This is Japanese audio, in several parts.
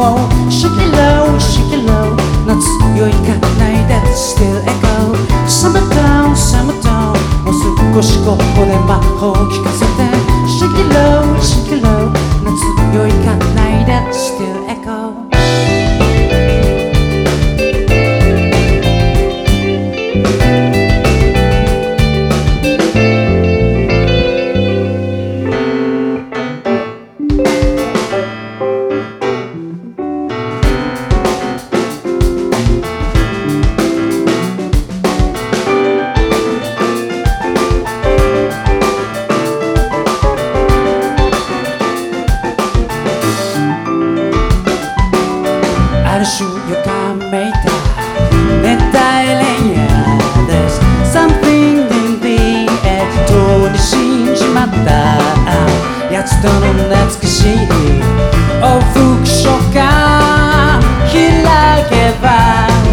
を Shake it low, shake it low 夏よいかないで Still echo Summer down, summer down もう少しここで魔法を聞かせ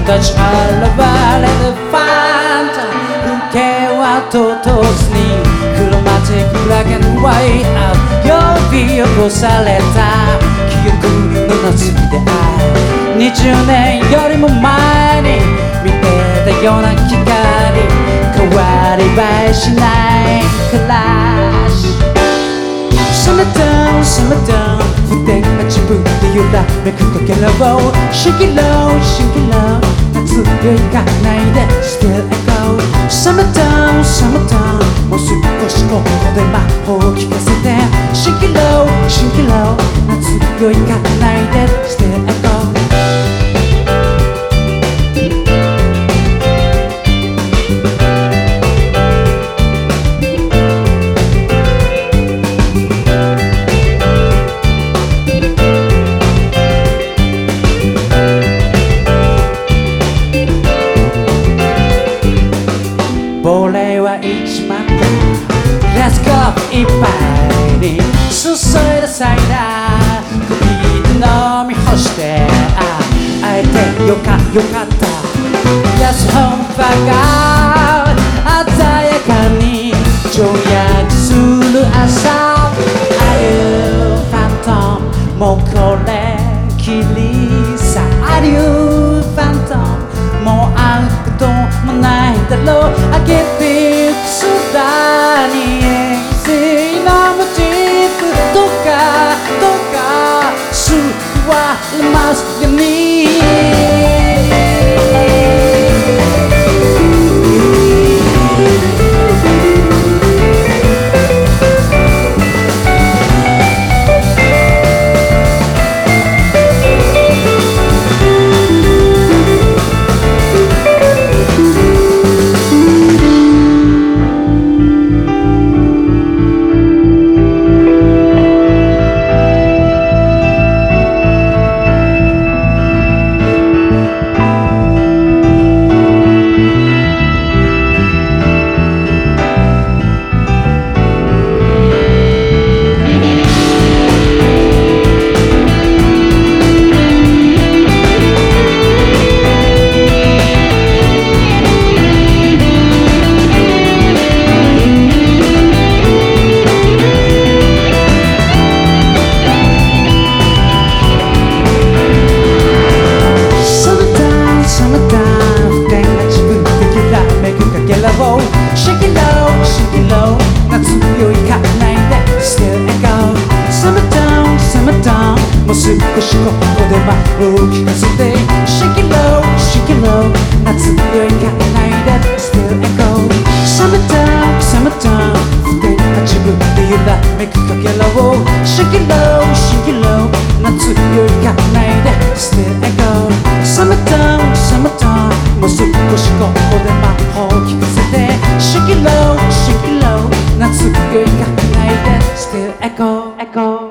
ば立ち現れるファンタ風景は唐突にクロマティックラックアンワイト呼び起こされた記憶の夏である。20年よりも前に見てたような光変わり映えしないからサメダウンサメダウン不天が自分で揺らめくかけらを Shake it low, shake it low 夏よいかないで。Still echo サメダウンサメダウン。もう少しここで魔法を聞かせて。Shake it low, shake it low 夏よいかないで。Still 亡霊は一万個 Let's go いっぱいに。注いだサイダー。コピーで飲み干して。あ会えてよかよかった。安本場が。ここで魔法を聞かせて Shake it low, shake it low 熱くよい考えで Still echo Summertime, summertime 不定な自分で揺らめくかけらを Shake it low, shake it low 夏よい考えで Still echo Summertime, summertime もう少しここで魔法を聞かせて Shake it low, shake it low 夏よい考えで Still echo, echo